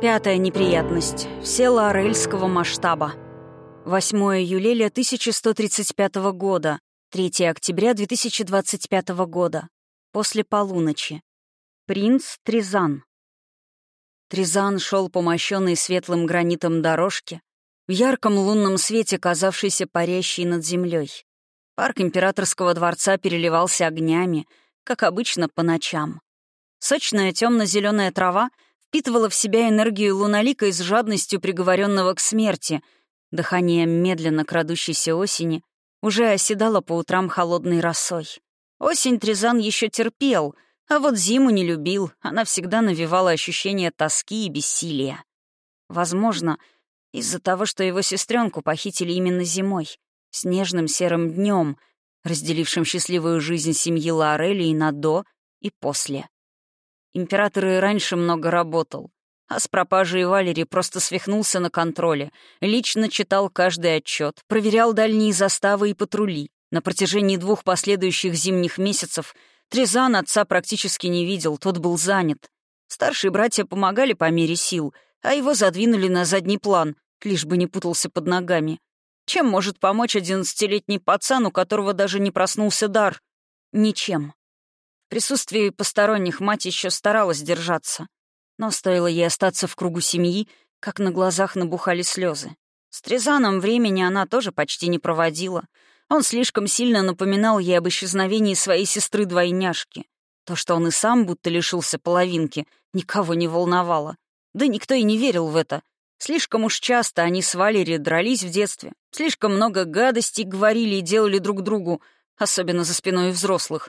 Пятая неприятность. Все лорельского масштаба. 8 июля 1135 года. 3 октября 2025 года. После полуночи. Принц Тризан. Тризан шел по мощенной светлым гранитом дорожке, в ярком лунном свете, казавшейся парящей над землей. Парк императорского дворца переливался огнями, как обычно, по ночам. Сочная темно-зеленая трава впитывала в себя энергию луналика с жадностью приговоренного к смерти. Дыхание медленно крадущейся осени уже оседало по утрам холодной росой. Осень Тризан еще терпел — а вот зиму не любил, она всегда навевала ощущение тоски и бессилия. Возможно, из-за того, что его сестренку похитили именно зимой, снежным серым днем, разделившим счастливую жизнь семьи Лаорелии на «до» и «после». Император и раньше много работал, а с пропажей Валери просто свихнулся на контроле, лично читал каждый отчет, проверял дальние заставы и патрули. На протяжении двух последующих зимних месяцев — Трезан отца практически не видел, тот был занят. Старшие братья помогали по мере сил, а его задвинули на задний план, лишь бы не путался под ногами. Чем может помочь одиннадцатилетний пацан, у которого даже не проснулся дар? Ничем. В присутствии посторонних мать еще старалась держаться. Но стоило ей остаться в кругу семьи, как на глазах набухали слезы. С Трезаном времени она тоже почти не проводила — он слишком сильно напоминал ей об исчезновении своей сестры-двойняшки. То, что он и сам будто лишился половинки, никого не волновало. Да никто и не верил в это. Слишком уж часто они с Валери дрались в детстве. Слишком много гадостей говорили и делали друг другу, особенно за спиной взрослых.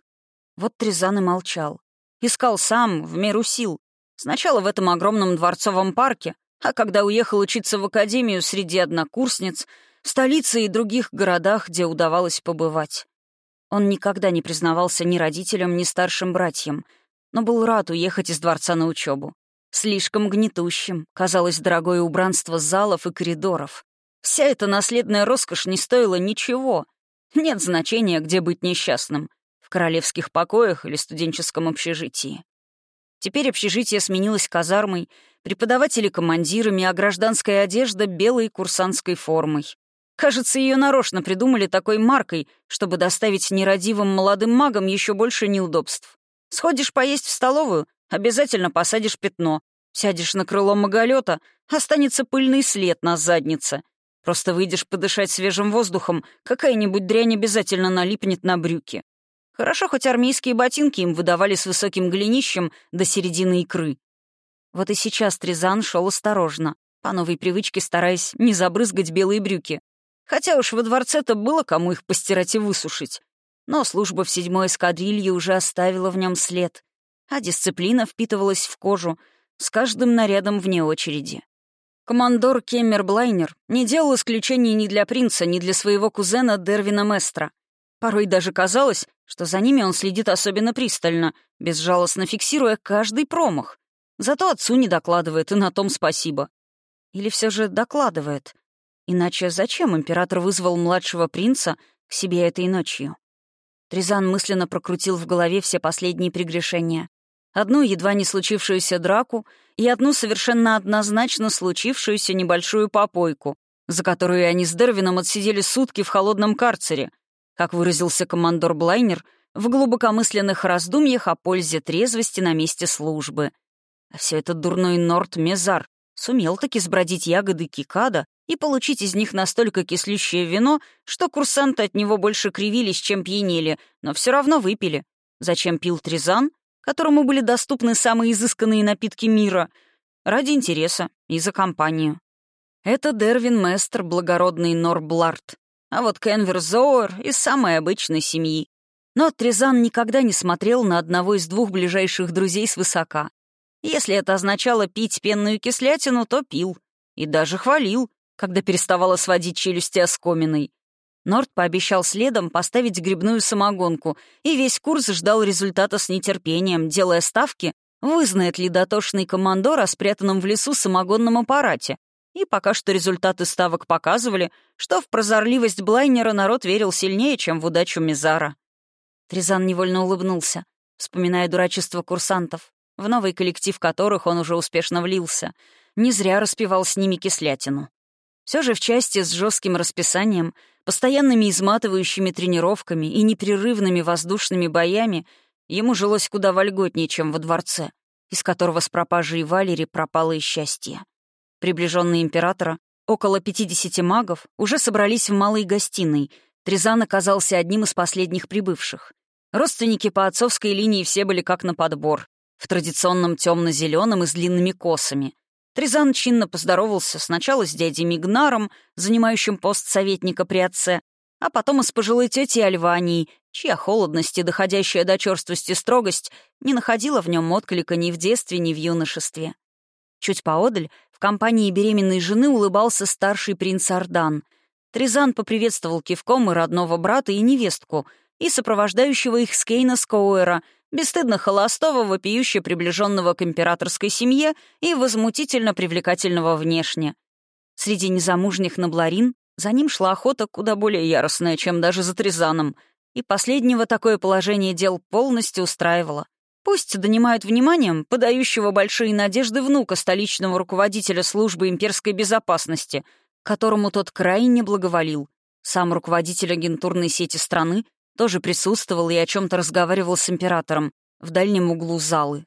Вот Трезан и молчал. Искал сам, в меру сил. Сначала в этом огромном дворцовом парке, а когда уехал учиться в академию среди однокурсниц — в столице и других городах, где удавалось побывать. Он никогда не признавался ни родителям, ни старшим братьям, но был рад уехать из дворца на учебу. Слишком гнетущим казалось дорогое убранство залов и коридоров. Вся эта наследная роскошь не стоила ничего. Нет значения, где быть несчастным — в королевских покоях или студенческом общежитии. Теперь общежитие сменилось казармой, преподаватели — командирами, а гражданская одежда — белой курсантской формой. Кажется, ее нарочно придумали такой маркой, чтобы доставить нерадивым молодым магам еще больше неудобств. Сходишь поесть в столовую, обязательно посадишь пятно. Сядешь на крыло маголета, останется пыльный след на заднице. Просто выйдешь подышать свежим воздухом, какая-нибудь дрянь обязательно налипнет на брюки. Хорошо, хоть армейские ботинки им выдавали с высоким голенищем до середины икры. Вот и сейчас Тризан шел осторожно, по новой привычке стараясь не забрызгать белые брюки. Хотя уж во дворце-то было кому их постирать и высушить. Но служба в седьмой эскадрилье уже оставила в нем след, а дисциплина впитывалась в кожу с каждым нарядом вне очереди. Командор Кеммер Блайнер не делал исключений ни для принца, ни для своего кузена Дервина Местра. Порой даже казалось, что за ними он следит особенно пристально, безжалостно фиксируя каждый промах. Зато отцу не докладывает, и на том спасибо. Или все же докладывает, Иначе зачем император вызвал младшего принца к себе этой ночью? Тризан мысленно прокрутил в голове все последние прегрешения. Одну едва не случившуюся драку и одну совершенно однозначно случившуюся небольшую попойку, за которую они с Дервином отсидели сутки в холодном карцере, как выразился командор Блайнер в глубокомысленных раздумьях о пользе трезвости на месте службы. А все это дурной Норт Мезар сумел таки сбродить ягоды кикада и получить из них настолько кислющее вино, что курсанты от него больше кривились, чем пьянели, но все равно выпили. Зачем пил Тризан, которому были доступны самые изысканные напитки мира? Ради интереса и за компанию. Это Дервин Местер, благородный Норблард. А вот Кенвер Зоуэр из самой обычной семьи. Но Тризан никогда не смотрел на одного из двух ближайших друзей свысока. Если это означало пить пенную кислятину, то пил. И даже хвалил, когда переставала сводить челюсти оскоминой. Норд пообещал следом поставить грибную самогонку, и весь курс ждал результата с нетерпением, делая ставки, вызнает ли дотошный командор о спрятанном в лесу самогонном аппарате. И пока что результаты ставок показывали, что в прозорливость Блайнера народ верил сильнее, чем в удачу Мизара. Тризан невольно улыбнулся. вспоминая дурачество курсантов, в новый коллектив которых он уже успешно влился. Не зря распевал с ними кислятину. Все же в части с жестким расписанием, постоянными изматывающими тренировками и непрерывными воздушными боями ему жилось куда вольготнее, чем во дворце, из которого с пропажей Валери пропало и счастье. Приближенные императора, около 50 магов, уже собрались в малой гостиной. Тризан оказался одним из последних прибывших. Родственники по отцовской линии все были как на подбор, в традиционном темно-зеленом и с длинными косами. Тризан чинно поздоровался сначала с дядей Мигнаром, занимающим пост советника при отце, а потом и с пожилой тетей Альванией, чья холодность и доходящая до черствости строгость не находила в нем отклика ни в детстве, ни в юношестве. Чуть поодаль, в компании беременной жены улыбался старший принц Ардан. Тризан поприветствовал кивком и родного брата, и невестку, и сопровождающего их Скейна Скоуэра, бесстыдно холостого, вопиюще приближенного к императорской семье и возмутительно привлекательного внешне. Среди незамужних набларин за ним шла охота куда более яростная, чем даже за Тризаном, и последнего такое положение дел полностью устраивало. Пусть донимают вниманием подающего большие надежды внука столичного руководителя службы имперской безопасности, которому тот крайне благоволил. Сам руководитель агентурной сети страны тоже присутствовал и о чем то разговаривал с императором в дальнем углу залы.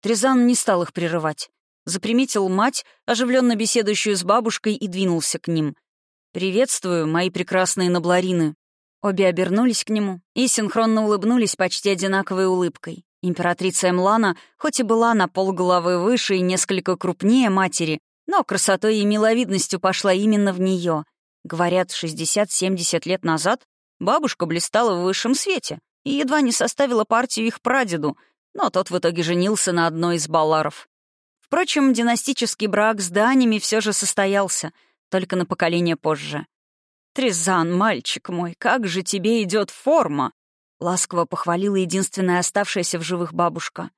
Трезан не стал их прерывать. Заприметил мать, оживленно беседующую с бабушкой, и двинулся к ним — «Приветствую, мои прекрасные набларины». Обе обернулись к нему и синхронно улыбнулись почти одинаковой улыбкой. Императрица Эмлана, хоть и была на полголовы выше и несколько крупнее матери, но красотой и миловидностью пошла именно в нее. Говорят, 60-70 лет назад бабушка блистала в высшем свете и едва не составила партию их прадеду, но тот в итоге женился на одной из балларов. Впрочем, династический брак с Данями все же состоялся — только на поколение позже. «Трезан, мальчик мой, как же тебе идет форма!» Ласково похвалила единственная оставшаяся в живых бабушка.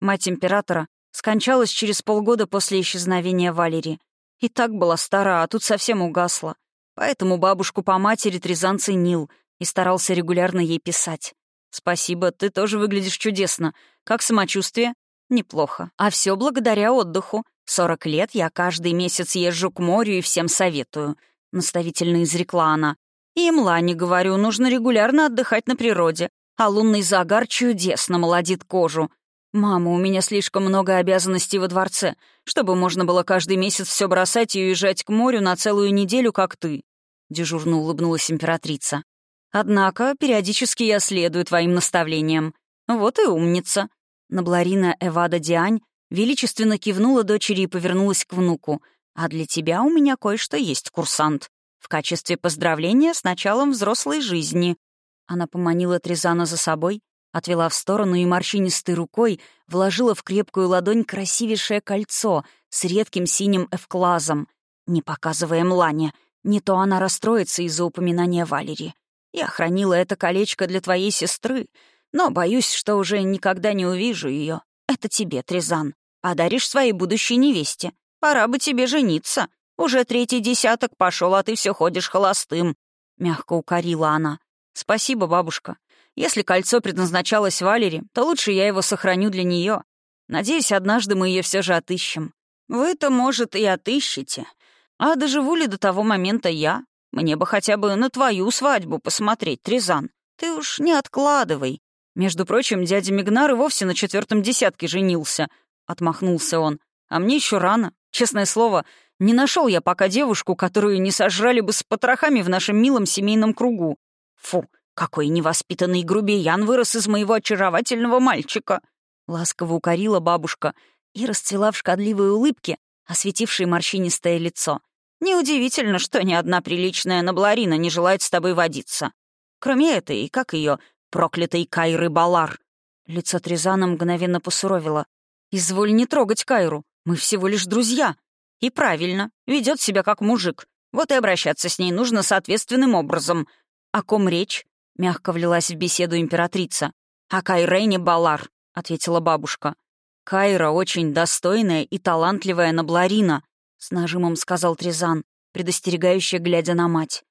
Мать императора скончалась через полгода после исчезновения Валерии. И так была стара, а тут совсем угасла. Поэтому бабушку по матери Трезан ценил и старался регулярно ей писать. «Спасибо, ты тоже выглядишь чудесно. Как самочувствие?» «Неплохо. А все благодаря отдыху. Сорок лет я каждый месяц езжу к морю и всем советую», — наставительно изрекла она. «И Млане, говорю, нужно регулярно отдыхать на природе, а лунный загар чудесно молодит кожу. Мама, у меня слишком много обязанностей во дворце, чтобы можно было каждый месяц все бросать и уезжать к морю на целую неделю, как ты», — дежурно улыбнулась императрица. «Однако периодически я следую твоим наставлениям. Вот и умница». Набларина Эвада Диань Величественно кивнула дочери и повернулась к внуку. «А для тебя у меня кое-что есть, курсант. В качестве поздравления с началом взрослой жизни». Она поманила Трезана за собой, отвела в сторону и морщинистой рукой вложила в крепкую ладонь красивейшее кольцо с редким синим эвклазом. Не показывая Млане, не то она расстроится из-за упоминания Валери. Я хранила это колечко для твоей сестры, но боюсь, что уже никогда не увижу ее. Это тебе, Трезан. Подаришь своей будущей невесте. Пора бы тебе жениться. Уже третий десяток пошел, а ты все ходишь холостым», — мягко укорила она. «Спасибо, бабушка. Если кольцо предназначалось Валере, то лучше я его сохраню для нее. Надеюсь, однажды мы ее все же отыщем. Вы-то, может, и отыщете. А доживу ли до того момента я? Мне бы хотя бы на твою свадьбу посмотреть, Трезан. Ты уж не откладывай. Между прочим, дядя Мигнар и вовсе на четвертом десятке женился —— отмахнулся он. «А мне еще рано. Честное слово, не нашел я пока девушку, которую не сожрали бы с потрохами в нашем милом семейном кругу. Фу, какой невоспитанный грубиян вырос из моего очаровательного мальчика!» Ласково укорила бабушка и расцвела в шкодливой улыбке, осветившей морщинистое лицо. «Неудивительно, что ни одна приличная набларина не желает с тобой водиться. Кроме этой, как ее, проклятой Кайры Балар». Лицо Трезана мгновенно посуровило. «Изволь не трогать Кайру. Мы всего лишь друзья». «И правильно. Ведет себя как мужик. Вот и обращаться с ней нужно соответственным образом. О ком речь?» — мягко влилась в беседу императрица. «О Кайрене Балар», — ответила бабушка. «Кайра очень достойная и талантливая Набларина», — с нажимом сказал Трезан, предостерегающе глядя на мать.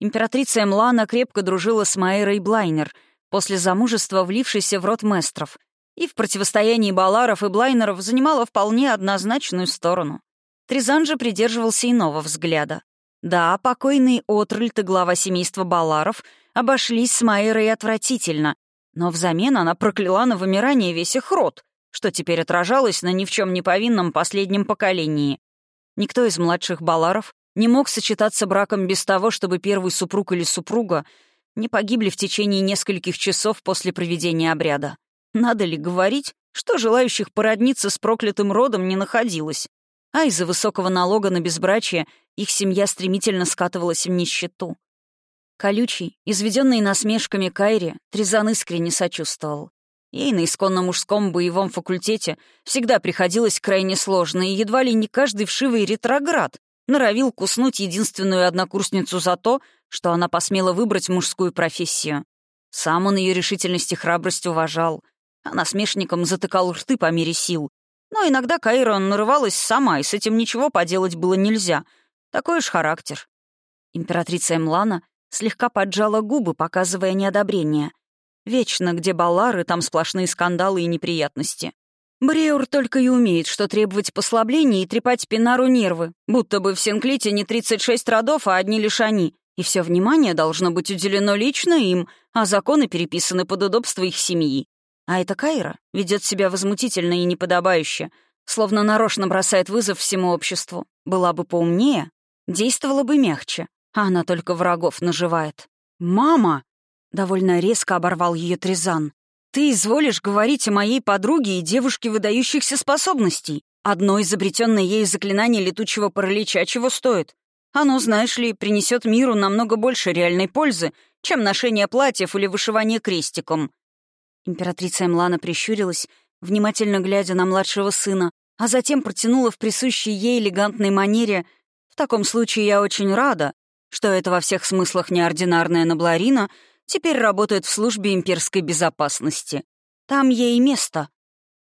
Императрица Эмлана крепко дружила с Майрой Блайнер, после замужества влившийся в род местров, и в противостоянии баларов и блайнеров занимала вполне однозначную сторону. Тризан же придерживался иного взгляда. Да, покойный Отральд и глава семейства Баларов обошлись с Майерой отвратительно, но взамен она прокляла на вымирание весь их род, что теперь отражалось на ни в чем не повинном последнем поколении. Никто из младших Баларов не мог сочетаться браком без того, чтобы первый супруг или супруга не погибли в течение нескольких часов после проведения обряда. Надо ли говорить, что желающих породниться с проклятым родом не находилось? А из-за высокого налога на безбрачие их семья стремительно скатывалась в нищету. Колючий, изведенный насмешками Кайри, Тризан искренне сочувствовал. Ей на исконно мужском боевом факультете всегда приходилось крайне сложно, и едва ли не каждый вшивый ретроград норовил куснуть единственную однокурсницу за то, что она посмела выбрать мужскую профессию. Сам он ее решительность и храбрость уважал, а насмешникам затыкал рты по мере сил. Но иногда Кайрон нарывалась сама, и с этим ничего поделать было нельзя. Такой уж характер. Императрица Эмлана слегка поджала губы, показывая неодобрение. Вечно, где баллары, там сплошные скандалы и неприятности. Бреур только и умеет, что требовать послаблений и трепать Пинару нервы, будто бы в Синклите не 36 родов, а одни лишь они, и все внимание должно быть уделено лично им, а законы переписаны под удобство их семьи. А эта Кайра ведет себя возмутительно и неподобающе, словно нарочно бросает вызов всему обществу. Была бы поумнее, действовала бы мягче, а она только врагов наживает. «Мама!» — довольно резко оборвал ее Тризан. «Ты изволишь говорить о моей подруге и девушке выдающихся способностей. Одно изобретенное ею заклинание летучего паралича чего стоит? Оно, знаешь ли, принесет миру намного больше реальной пользы, чем ношение платьев или вышивание крестиком». Императрица Эмлана прищурилась, внимательно глядя на младшего сына, а затем протянула в присущей ей элегантной манере «В таком случае я очень рада, что это во всех смыслах неординарная Набларина теперь работает в службе имперской безопасности. Там ей место».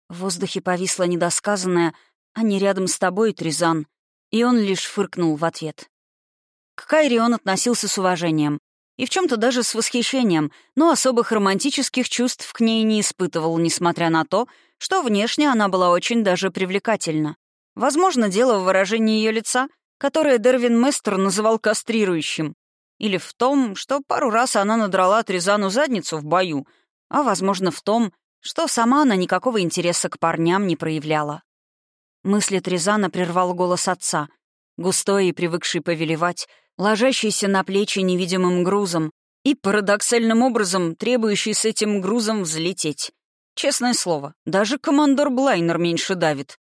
В воздухе повисло недосказанное «Они рядом с тобой, Тризан», и он лишь фыркнул в ответ. К Кайре он относился с уважением и в чем то даже с восхищением, но особых романтических чувств к ней не испытывал, несмотря на то, что внешне она была очень даже привлекательна. Возможно, дело в выражении ее лица, которое Дервин Местер называл кастрирующим, или в том, что пару раз она надрала Тризану задницу в бою, а, возможно, в том, что сама она никакого интереса к парням не проявляла. Мысли Тризана прервал голос отца, густой и привыкший повелевать, ложащийся на плечи невидимым грузом и парадоксальным образом требующий с этим грузом взлететь. Честное слово, даже командор Блайнер меньше давит.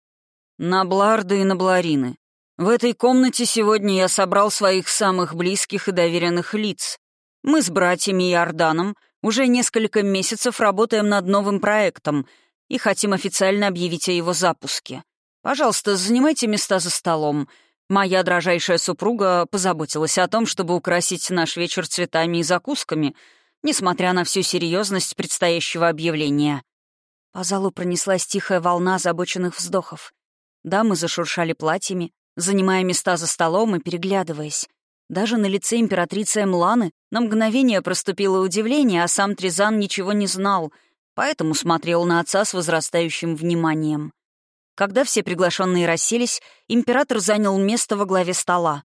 На Бларды и на Бларины. В этой комнате сегодня я собрал своих самых близких и доверенных лиц. Мы с братьями и Орданом уже несколько месяцев работаем над новым проектом и хотим официально объявить о его запуске. Пожалуйста, занимайте места за столом. Моя дрожайшая супруга позаботилась о том, чтобы украсить наш вечер цветами и закусками, несмотря на всю серьезность предстоящего объявления. По залу пронеслась тихая волна озабоченных вздохов. Дамы зашуршали платьями, занимая места за столом и переглядываясь. Даже на лице императрицы Эмланы на мгновение проступило удивление, а сам Тризан ничего не знал, поэтому смотрел на отца с возрастающим вниманием. Когда все приглашенные расселись, император занял место во главе стола.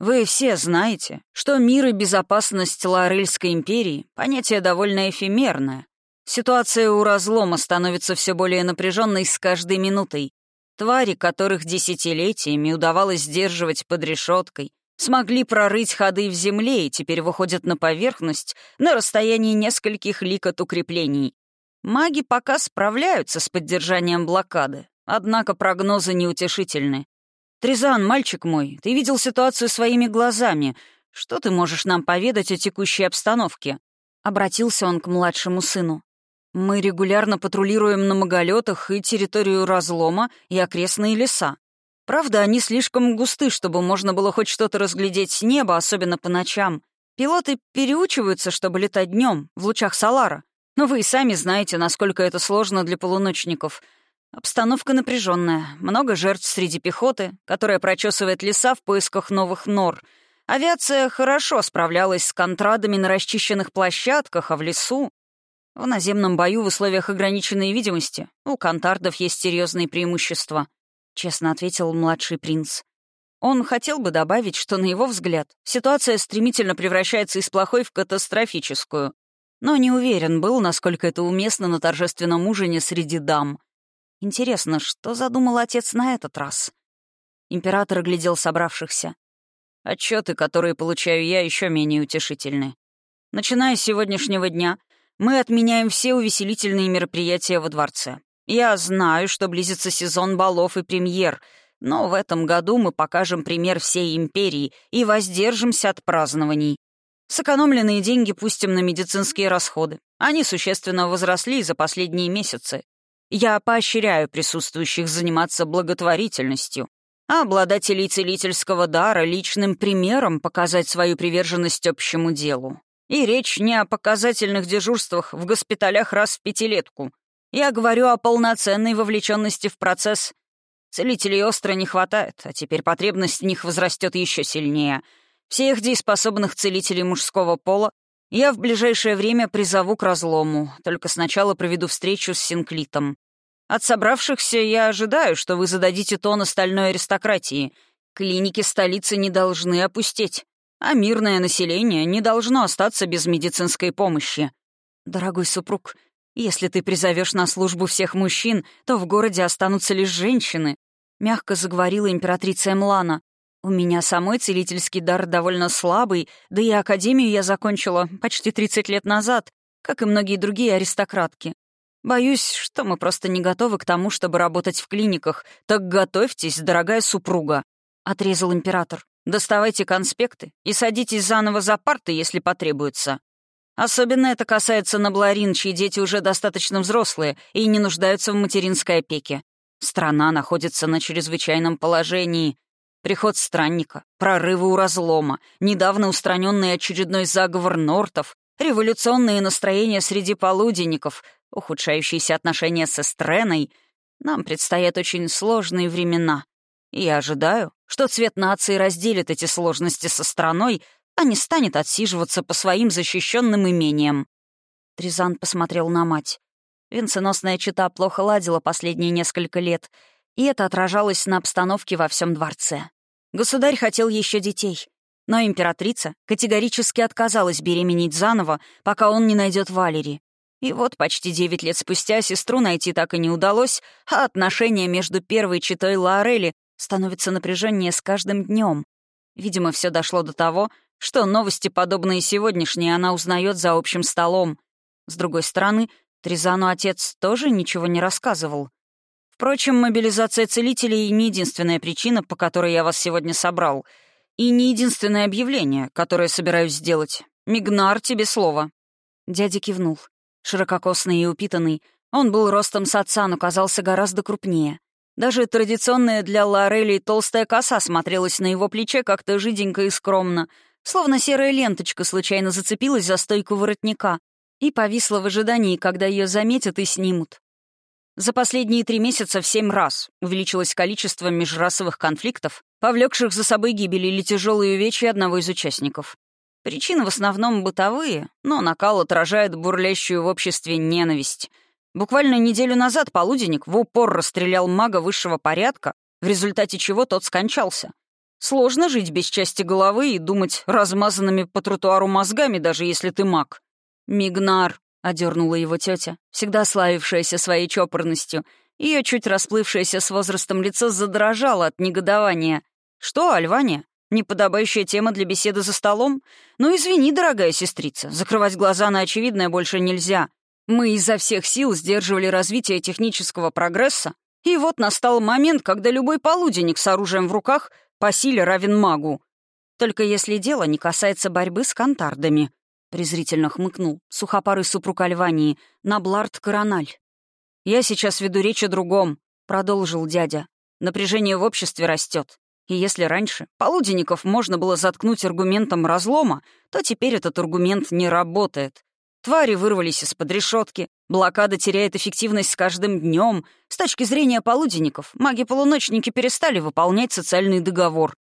«Вы все знаете, что мир и безопасность Лаорельской империи — понятие довольно эфемерное. Ситуация у разлома становится все более напряженной с каждой минутой. Твари, которых десятилетиями удавалось сдерживать под решеткой, смогли прорыть ходы в земле и теперь выходят на поверхность на расстоянии нескольких лик от укреплений. Маги пока справляются с поддержанием блокады, Однако прогнозы неутешительны. «Тризан, мальчик мой, ты видел ситуацию своими глазами. Что ты можешь нам поведать о текущей обстановке?» Обратился он к младшему сыну. «Мы регулярно патрулируем на маголетах и территорию разлома и окрестные леса. Правда, они слишком густы, чтобы можно было хоть что-то разглядеть с неба, особенно по ночам. Пилоты переучиваются, чтобы летать днем, в лучах Солара. Но вы и сами знаете, насколько это сложно для полуночников — Обстановка напряженная, много жертв среди пехоты, которая прочесывает леса в поисках новых нор. Авиация хорошо справлялась с контрадами на расчищенных площадках, а в лесу В наземном бою в условиях ограниченной видимости у кантардов есть серьезные преимущества», — честно ответил младший принц. Он хотел бы добавить, что, на его взгляд, ситуация стремительно превращается из плохой в катастрофическую, но не уверен был, насколько это уместно на торжественном ужине среди дам. Интересно, что задумал отец на этот раз? Император оглядел собравшихся. Отчеты, которые получаю я, еще менее утешительны. Начиная с сегодняшнего дня, мы отменяем все увеселительные мероприятия во дворце. Я знаю, что близится сезон балов и премьер, но в этом году мы покажем пример всей империи и воздержимся от празднований. Сэкономленные деньги пустим на медицинские расходы. Они существенно возросли за последние месяцы. Я поощряю присутствующих заниматься благотворительностью, а обладателей целительского дара личным примером показать свою приверженность общему делу. И речь не о показательных дежурствах в госпиталях раз в пятилетку. Я говорю о полноценной вовлеченности в процесс. Целителей остро не хватает, а теперь потребность в них возрастет еще сильнее. Всех дееспособных целителей мужского пола я в ближайшее время призову к разлому, только сначала проведу встречу с Синклитом. От собравшихся я ожидаю, что вы зададите тон остальной аристократии. Клиники столицы не должны опустеть а мирное население не должно остаться без медицинской помощи. Дорогой супруг, если ты призовешь на службу всех мужчин, то в городе останутся лишь женщины», — мягко заговорила императрица Эмлана. «У меня самой целительский дар довольно слабый, да и академию я закончила почти 30 лет назад, как и многие другие аристократки. Боюсь, что мы просто не готовы к тому, чтобы работать в клиниках, так готовьтесь, дорогая супруга», — отрезал император. Доставайте конспекты и садитесь заново за парты, если потребуется. Особенно это касается Набларин, чьи дети уже достаточно взрослые и не нуждаются в материнской опеке. Страна находится на чрезвычайном положении. Приход странника, прорывы у разлома, недавно устраненный очередной заговор Нортов, революционные настроения среди полуденников, ухудшающиеся отношения с Эстреной. Нам предстоят очень сложные времена. И я ожидаю, что цвет нации разделит эти сложности со страной, а не станет отсиживаться по своим защищенным имениям. Тризан посмотрел на мать. Венценосная чита плохо ладила последние несколько лет, и это отражалось на обстановке во всем дворце. Государь хотел еще детей, но императрица категорически отказалась беременеть заново, пока он не найдет Валери. И вот почти девять лет спустя сестру найти так и не удалось, а отношения между первой читой Лаорели становится напряженнее с каждым днем. Видимо, все дошло до того, что новости, подобные сегодняшней, она узнает за общим столом. С другой стороны, Тризану отец тоже ничего не рассказывал. Впрочем, мобилизация целителей — не единственная причина, по которой я вас сегодня собрал, и не единственное объявление, которое собираюсь сделать. Мигнар, тебе слово». Дядя кивнул. Ширококосный и упитанный, он был ростом с отца, но казался гораздо крупнее. Даже традиционная для Лорелей толстая коса смотрелась на его плече как-то жиденько и скромно, словно серая ленточка случайно зацепилась за стойку воротника и повисла в ожидании, когда ее заметят и снимут. За последние три месяца в семь раз увеличилось количество межрасовых конфликтов, повлекших за собой гибель или тяжелые увечья одного из участников. Причины в основном бытовые, но накал отражает бурлящую в обществе ненависть — Буквально неделю назад полуденник в упор расстрелял мага высшего порядка, в результате чего тот скончался. Сложно жить без части головы и думать размазанными по тротуару мозгами, даже если ты маг. «Мигнар», — одернула его тетя, всегда славившаяся своей чопорностью. Ее чуть расплывшееся с возрастом лицо задрожало от негодования. «Что, Альвания? Неподобающая тема для беседы за столом? Ну, извини, дорогая сестрица, закрывать глаза на очевидное больше нельзя. Мы изо всех сил сдерживали развитие технического прогресса, и вот настал момент, когда любой полуденник с оружием в руках по силе равен магу. Только если дело не касается борьбы с кантардами, презрительно хмыкнул сухопарый супруг Альвании, Наблард Корональ. «Я сейчас веду речь о другом», — продолжил дядя. «Напряжение в обществе растет. И если раньше полуденников можно было заткнуть аргументом разлома, то теперь этот аргумент не работает. Твари вырвались из-под решетки, блокада теряет эффективность с каждым днем. С точки зрения полуденников, маги-полуночники перестали выполнять социальный договор.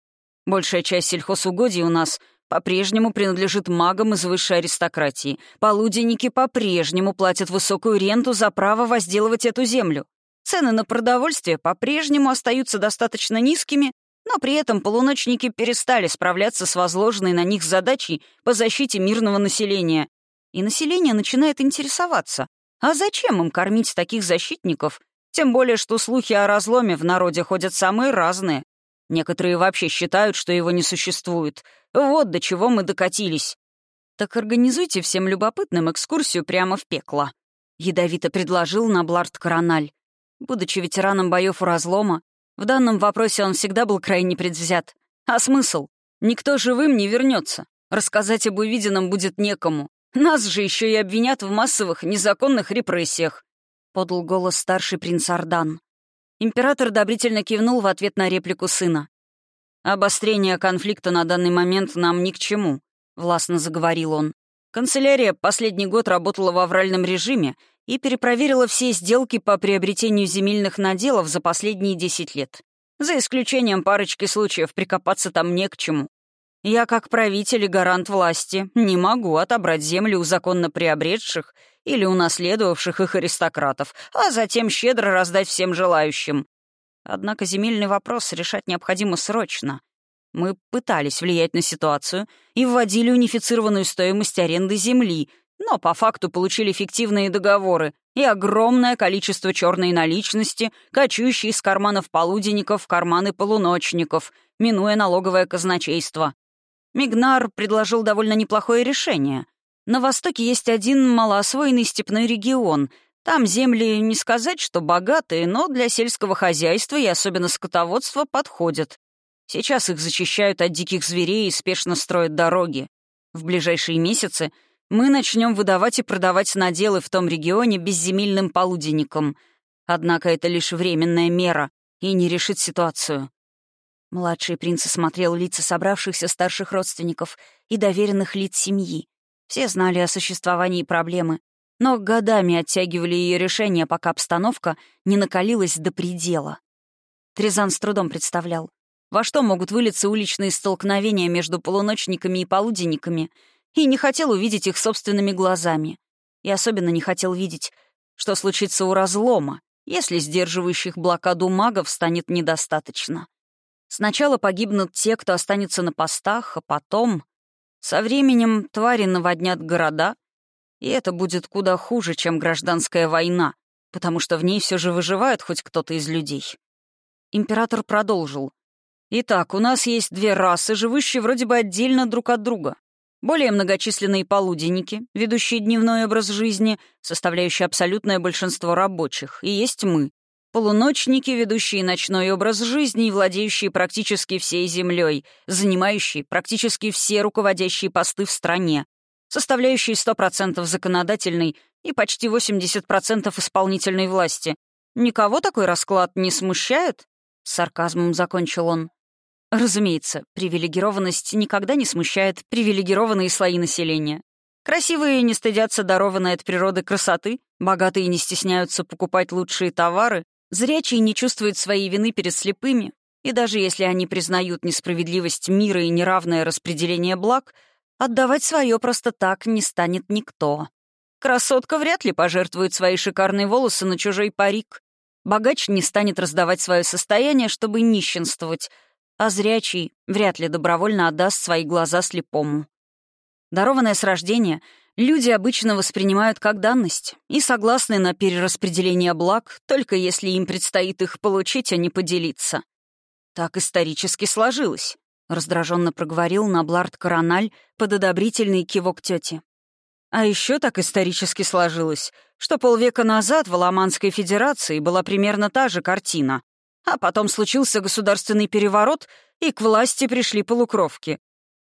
Большая часть сельхозугодий у нас по-прежнему принадлежит магам из высшей аристократии. Полуденники по-прежнему платят высокую ренту за право возделывать эту землю. Цены на продовольствие по-прежнему остаются достаточно низкими, но при этом полуночники перестали справляться с возложенной на них задачей по защите мирного населения. И население начинает интересоваться, а зачем им кормить таких защитников, тем более что слухи о разломе в народе ходят самые разные. Некоторые вообще считают, что его не существует. Вот до чего мы докатились. Так организуйте всем любопытным экскурсию прямо в пекло. Ядовито предложил Наблард Корональ. Будучи ветераном боев у разлома, в данном вопросе он всегда был крайне предвзят. А смысл? Никто живым не вернется. Рассказать об увиденном будет некому. Нас же еще и обвинят в массовых незаконных репрессиях», — подал голос старший принц Ардан. Император одобрительно кивнул в ответ на реплику сына. «Обострение конфликта на данный момент нам ни к чему», — властно заговорил он. «Канцелярия последний год работала в авральном режиме и перепроверила все сделки по приобретению земельных наделов за последние десять лет. За исключением парочки случаев прикопаться там не к чему. Я, как правитель и гарант власти, не могу отобрать земли у законно приобретших или унаследовавших их аристократов, а затем щедро раздать всем желающим. Однако земельный вопрос решать необходимо срочно. Мы пытались влиять на ситуацию и вводили унифицированную стоимость аренды земли, но по факту получили фиктивные договоры и огромное количество черной наличности, кочующей из карманов полуденников в карманы полуночников, минуя налоговое казначейство. Мигнар предложил довольно неплохое решение. На востоке есть один малоосвоенный степной регион. Там земли, не сказать, что богатые, но для сельского хозяйства и особенно скотоводства подходят. Сейчас их зачищают от диких зверей и спешно строят дороги. В ближайшие месяцы мы начнем выдавать и продавать наделы в том регионе безземельным полуденникам. Однако это лишь временная мера и не решит ситуацию. Младший принц осмотрел лица собравшихся старших родственников и доверенных лиц семьи. Все знали о существовании проблемы, но годами оттягивали ее решение, пока обстановка не накалилась до предела. Трезан с трудом представлял, во что могут вылиться уличные столкновения между полуночниками и полуденниками, и не хотел увидеть их собственными глазами. И особенно не хотел видеть, что случится у разлома, если сдерживающих блокаду магов станет недостаточно. Сначала погибнут те, кто останется на постах, а потом... Со временем твари наводнят города, и это будет куда хуже, чем гражданская война, потому что в ней все же выживает хоть кто-то из людей. Император продолжил. «Итак, у нас есть две расы, живущие вроде бы отдельно друг от друга. Более многочисленные полуденники, ведущие дневной образ жизни, составляющие абсолютное большинство рабочих, и есть мы, Полуночники, ведущие ночной образ жизни и владеющие практически всей землей, занимающие практически все руководящие посты в стране, составляющие 100% законодательной и почти 80% исполнительной власти. Никого такой расклад не смущает? С сарказмом закончил он. Разумеется, привилегированность никогда не смущает привилегированные слои населения. Красивые не стыдятся дарованной от природы красоты, богатые не стесняются покупать лучшие товары, Зрячие не чувствуют своей вины перед слепыми, и даже если они признают несправедливость мира и неравное распределение благ, отдавать свое просто так не станет никто. Красотка вряд ли пожертвует свои шикарные волосы на чужой парик. Богач не станет раздавать свое состояние, чтобы нищенствовать, а зрячий вряд ли добровольно отдаст свои глаза слепому. Дарованное с рождения — люди обычно воспринимают как данность и согласны на перераспределение благ, только если им предстоит их получить, а не поделиться. Так исторически сложилось, — раздраженно проговорил Наблард Корональ под одобрительный кивок тети. А еще так исторически сложилось, что полвека назад в Аламанской Федерации была примерно та же картина. А потом случился государственный переворот, и к власти пришли полукровки,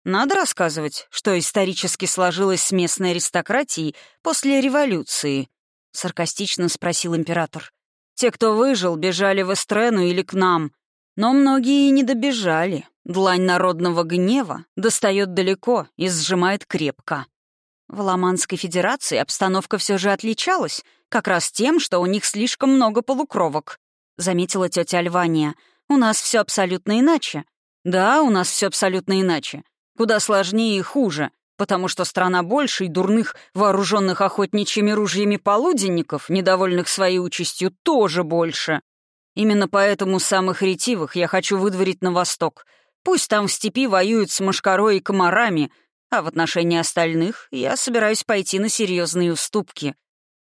надо рассказывать, что исторически сложилось с местной аристократией после революции?» — саркастично спросил император. «Те, кто выжил, бежали в Эстрену или к нам. Но многие и не добежали. Длань народного гнева достает далеко и сжимает крепко. В Ламанской Федерации обстановка все же отличалась, как раз тем, что у них слишком много полукровок», — заметила тетя Альвания. «У нас все абсолютно иначе». «Да, у нас все абсолютно иначе. Куда сложнее и хуже, потому что страна больше и дурных, вооруженных охотничьими ружьями полуденников, недовольных своей участью, тоже больше. Именно поэтому самых ретивых я хочу выдворить на восток. Пусть там в степи воюют с мошкарой и комарами, а в отношении остальных я собираюсь пойти на серьезные уступки.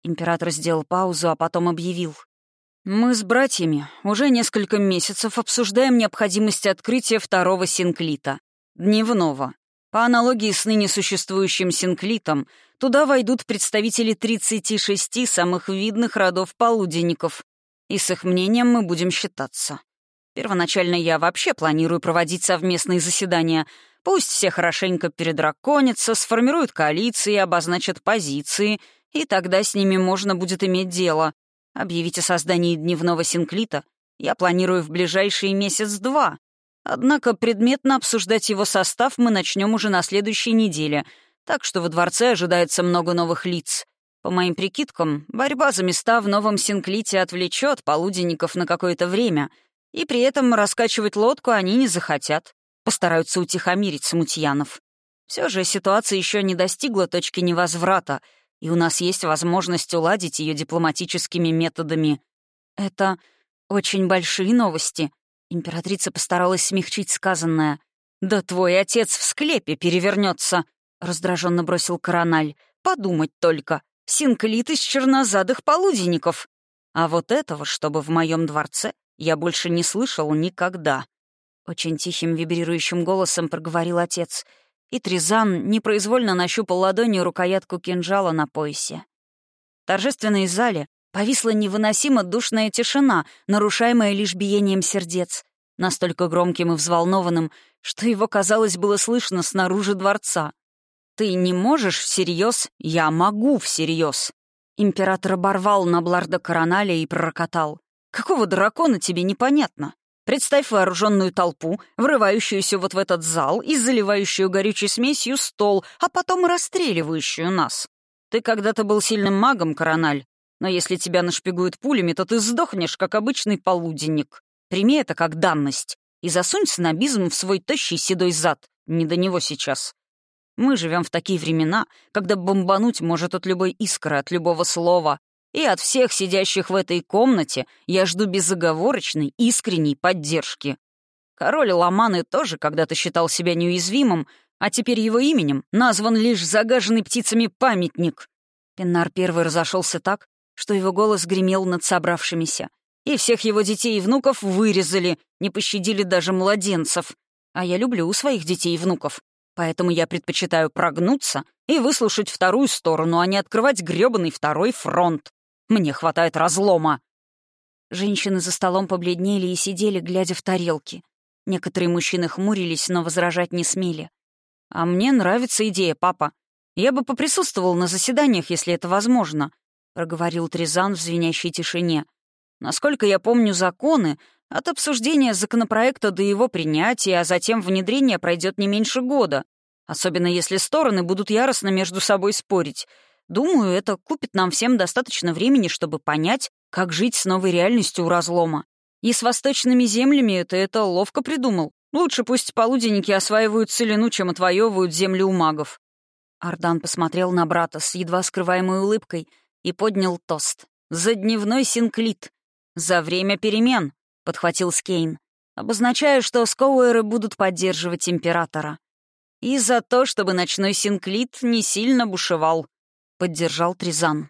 Император сделал паузу, а потом объявил. Мы с братьями уже несколько месяцев обсуждаем необходимость открытия второго синклита, дневного. По аналогии с ныне существующим синклитом, туда войдут представители 36 самых видных родов полуденников, и с их мнением мы будем считаться. Первоначально я вообще планирую проводить совместные заседания. Пусть все хорошенько передраконятся, сформируют коалиции, обозначат позиции, и тогда с ними можно будет иметь дело. Объявить о создании дневного синклита я планирую в ближайшие месяц-два, Однако предметно обсуждать его состав мы начнем уже на следующей неделе, так что во дворце ожидается много новых лиц. По моим прикидкам, борьба за места в новом Синклите отвлечет полуденников на какое-то время, и при этом раскачивать лодку они не захотят. Постараются утихомирить смутьянов. Все же ситуация еще не достигла точки невозврата, и у нас есть возможность уладить ее дипломатическими методами. Это очень большие новости, Императрица постаралась смягчить сказанное. «Да твой отец в склепе перевернется», — раздраженно бросил Корональ. «Подумать только. Синклит из чернозадых полуденников. А вот этого, чтобы в моем дворце, я больше не слышал никогда». Очень тихим вибрирующим голосом проговорил отец, и Тризан непроизвольно нащупал ладонью рукоятку кинжала на поясе. В торжественной зале Повисла невыносимо душная тишина, нарушаемая лишь биением сердец, настолько громким и взволнованным, что его, казалось, было слышно снаружи дворца. «Ты не можешь всерьез? Я могу всерьез!» Император оборвал на Бларда Короналя и пророкотал. «Какого дракона тебе непонятно? Представь вооруженную толпу, врывающуюся вот в этот зал и заливающую горючей смесью стол, а потом расстреливающую нас. Ты когда-то был сильным магом, Корональ, но если тебя нашпигуют пулями, то ты сдохнешь, как обычный полуденник. Прими это как данность и засунь снобизм в свой тощий седой зад. Не до него сейчас. Мы живем в такие времена, когда бомбануть может от любой искры, от любого слова. И от всех сидящих в этой комнате я жду безоговорочной, искренней поддержки. Король Ламаны тоже когда-то считал себя неуязвимым, а теперь его именем назван лишь загаженный птицами памятник. Пеннар первый разошелся так, что его голос гремел над собравшимися. И всех его детей и внуков вырезали, не пощадили даже младенцев. А я люблю своих детей и внуков, поэтому я предпочитаю прогнуться и выслушать вторую сторону, а не открывать грёбаный второй фронт. Мне хватает разлома. Женщины за столом побледнели и сидели, глядя в тарелки. Некоторые мужчины хмурились, но возражать не смели. «А мне нравится идея, папа. Я бы поприсутствовал на заседаниях, если это возможно. — проговорил Тризан в звенящей тишине. «Насколько я помню законы, от обсуждения законопроекта до его принятия, а затем внедрения пройдет не меньше года, особенно если стороны будут яростно между собой спорить. Думаю, это купит нам всем достаточно времени, чтобы понять, как жить с новой реальностью у разлома. И с восточными землями ты это ловко придумал. Лучше пусть полуденники осваивают целину, чем отвоевывают земли у магов». Ардан посмотрел на брата с едва скрываемой улыбкой — и поднял тост. «За дневной синклит! За время перемен!» — подхватил Скейн, обозначая, что скоуэры будут поддерживать императора. «И за то, чтобы ночной синклит не сильно бушевал», — поддержал Тризан.